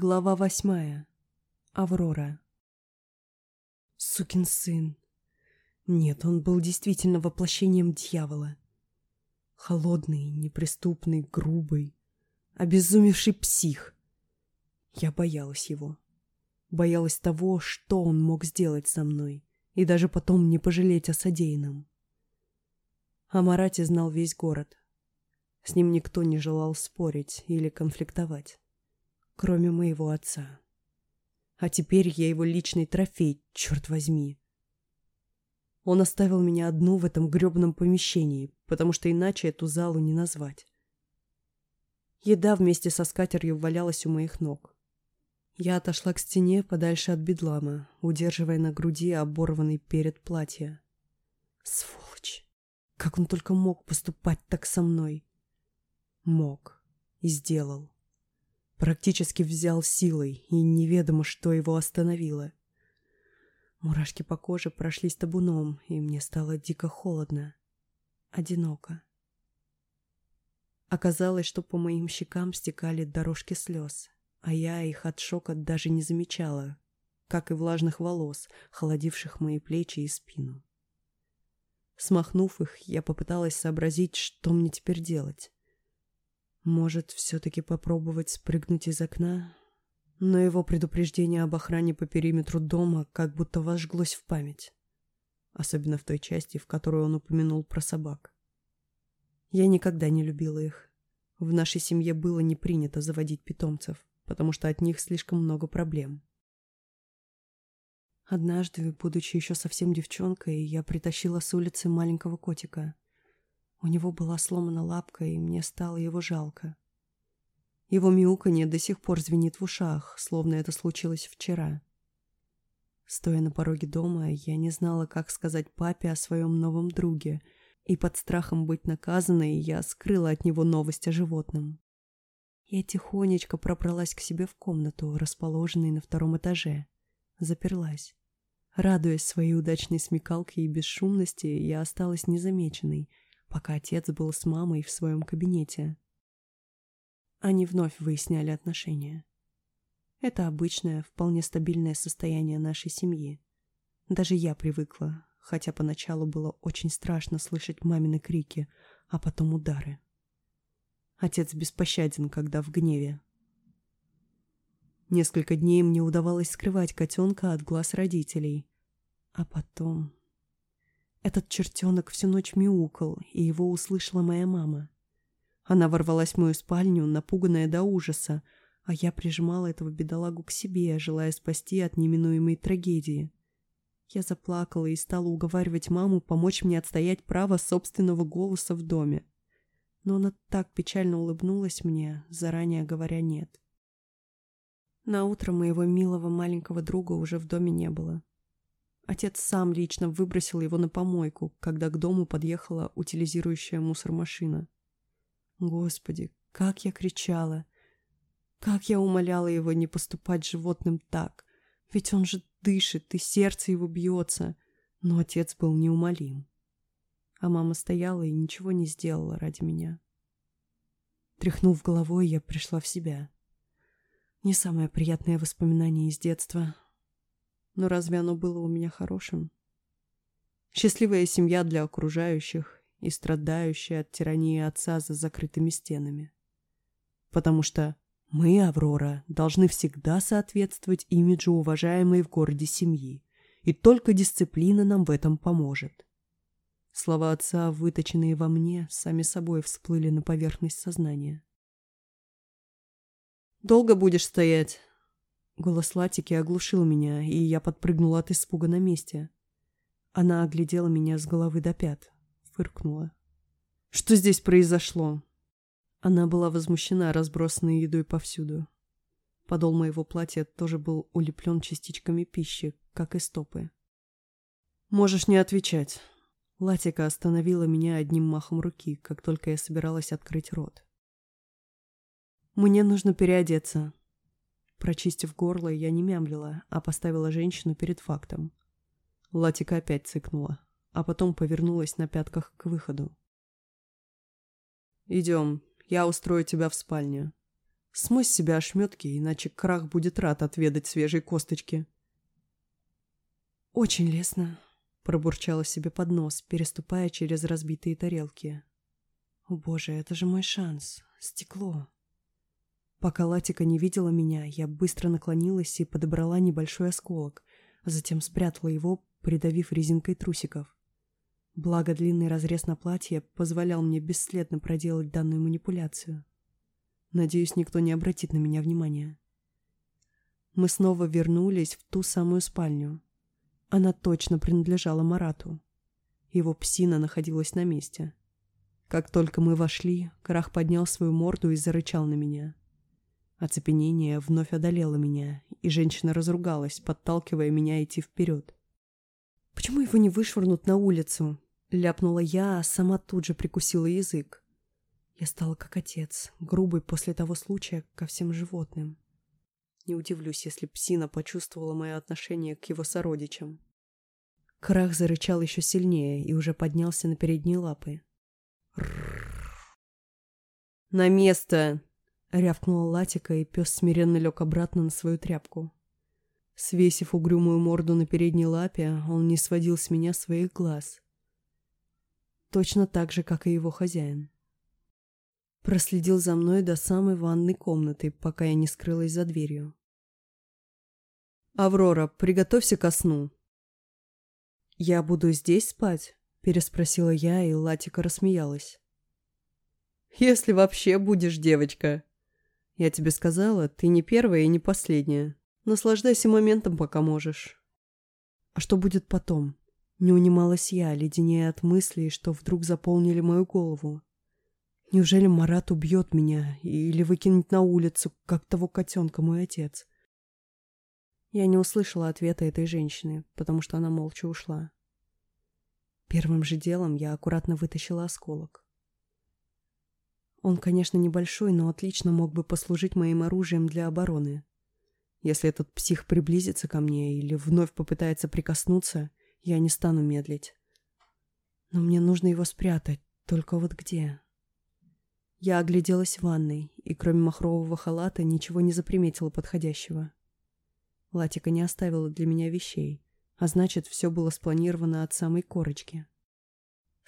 Глава восьмая. Аврора. Сукин сын. Нет, он был действительно воплощением дьявола. Холодный, неприступный, грубый, обезумевший псих. Я боялась его. Боялась того, что он мог сделать со мной, и даже потом не пожалеть о содеянном. О Марате знал весь город. С ним никто не желал спорить или конфликтовать, кроме моего отца. А теперь я его личный трофей, черт возьми. Он оставил меня одну в этом гребном помещении, потому что иначе эту залу не назвать. Еда вместе со скатерью валялась у моих ног. Я отошла к стене подальше от бедлама, удерживая на груди оборванный перед платья. Сволочь! Как он только мог поступать так со мной? Мог. И сделал. Практически взял силой, и неведомо, что его остановило. Мурашки по коже прошлись табуном, и мне стало дико холодно. Одиноко. Оказалось, что по моим щекам стекали дорожки слез, а я их от шока даже не замечала, как и влажных волос, холодивших мои плечи и спину. Смахнув их, я попыталась сообразить, что мне теперь делать. Может, все-таки попробовать спрыгнуть из окна? Но его предупреждение об охране по периметру дома как будто вожглось в память. Особенно в той части, в которой он упомянул про собак. Я никогда не любила их. В нашей семье было не принято заводить питомцев, потому что от них слишком много проблем. Однажды, будучи еще совсем девчонкой, я притащила с улицы маленького котика. У него была сломана лапка, и мне стало его жалко. Его мяуканье до сих пор звенит в ушах, словно это случилось вчера. Стоя на пороге дома, я не знала, как сказать папе о своем новом друге, и под страхом быть наказанной я скрыла от него новость о животном. Я тихонечко пробралась к себе в комнату, расположенной на втором этаже. Заперлась. Радуясь своей удачной смекалке и бесшумности, я осталась незамеченной, пока отец был с мамой в своем кабинете. Они вновь выясняли отношения. Это обычное, вполне стабильное состояние нашей семьи. Даже я привыкла, хотя поначалу было очень страшно слышать мамины крики, а потом удары. Отец беспощаден, когда в гневе, Несколько дней мне удавалось скрывать котенка от глаз родителей. А потом... Этот чертенок всю ночь мяукал, и его услышала моя мама. Она ворвалась в мою спальню, напуганная до ужаса, а я прижимала этого бедолагу к себе, желая спасти от неминуемой трагедии. Я заплакала и стала уговаривать маму помочь мне отстоять право собственного голоса в доме. Но она так печально улыбнулась мне, заранее говоря «нет». На утро моего милого маленького друга уже в доме не было. Отец сам лично выбросил его на помойку, когда к дому подъехала утилизирующая мусор-машина. Господи, как я кричала! Как я умоляла его не поступать животным так! Ведь он же дышит, и сердце его бьется. Но отец был неумолим. А мама стояла и ничего не сделала ради меня. Тряхнув головой, я пришла в себя. Не самое приятное воспоминание из детства. Но разве оно было у меня хорошим? Счастливая семья для окружающих и страдающая от тирании отца за закрытыми стенами. Потому что мы, Аврора, должны всегда соответствовать имиджу уважаемой в городе семьи, и только дисциплина нам в этом поможет. Слова отца, выточенные во мне, сами собой всплыли на поверхность сознания. Долго будешь стоять?» Голос Латики оглушил меня, и я подпрыгнула от испуга на месте. Она оглядела меня с головы до пят, фыркнула. «Что здесь произошло?» Она была возмущена разбросанной едой повсюду. Подол моего платья тоже был улеплен частичками пищи, как и стопы. «Можешь не отвечать». Латика остановила меня одним махом руки, как только я собиралась открыть рот. «Мне нужно переодеться». Прочистив горло, я не мямлила, а поставила женщину перед фактом. Латика опять цыкнула, а потом повернулась на пятках к выходу. «Идем, я устрою тебя в спальню. С себя ошметки, иначе крах будет рад отведать свежей косточки. «Очень лестно», — пробурчала себе под нос, переступая через разбитые тарелки. «О боже, это же мой шанс. Стекло». Пока Латика не видела меня, я быстро наклонилась и подобрала небольшой осколок, а затем спрятала его, придавив резинкой трусиков. Благо, длинный разрез на платье позволял мне бесследно проделать данную манипуляцию. Надеюсь, никто не обратит на меня внимания. Мы снова вернулись в ту самую спальню. Она точно принадлежала Марату. Его псина находилась на месте. Как только мы вошли, Крах поднял свою морду и зарычал на меня. Оцепенение вновь одолело меня, и женщина разругалась, подталкивая меня идти вперед. «Почему его не вышвырнут на улицу?» — ляпнула я, а сама тут же прикусила язык. Я стала как отец, грубый после того случая ко всем животным. Не удивлюсь, если псина почувствовала мое отношение к его сородичам. Крах зарычал еще сильнее и уже поднялся на передние лапы. «На место!» — рявкнула Латика, и пес смиренно лег обратно на свою тряпку. Свесив угрюмую морду на передней лапе, он не сводил с меня своих глаз. Точно так же, как и его хозяин. Проследил за мной до самой ванной комнаты, пока я не скрылась за дверью. «Аврора, приготовься ко сну». «Я буду здесь спать?» – переспросила я, и Латика рассмеялась. «Если вообще будешь девочка. Я тебе сказала, ты не первая и не последняя. Наслаждайся моментом, пока можешь». «А что будет потом?» Не унималась я, леденее от мыслей, что вдруг заполнили мою голову. Неужели Марат убьет меня или выкинет на улицу, как того котенка мой отец? Я не услышала ответа этой женщины, потому что она молча ушла. Первым же делом я аккуратно вытащила осколок. Он, конечно, небольшой, но отлично мог бы послужить моим оружием для обороны. Если этот псих приблизится ко мне или вновь попытается прикоснуться, я не стану медлить. Но мне нужно его спрятать, только вот где? Я огляделась в ванной, и кроме махрового халата ничего не заприметила подходящего. Латика не оставила для меня вещей, а значит, все было спланировано от самой корочки.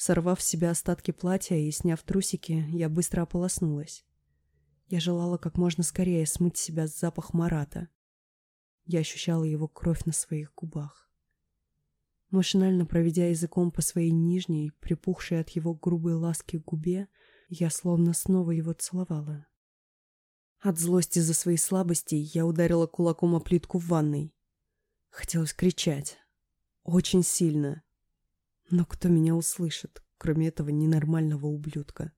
Сорвав с себя остатки платья и сняв трусики, я быстро ополоснулась. Я желала как можно скорее смыть себя запах Марата. Я ощущала его кровь на своих губах. Машинально проведя языком по своей нижней, припухшей от его грубой ласки губе, я словно снова его целовала. От злости за свои слабости я ударила кулаком о плитку в ванной. Хотелось кричать. Очень сильно. Но кто меня услышит, кроме этого ненормального ублюдка?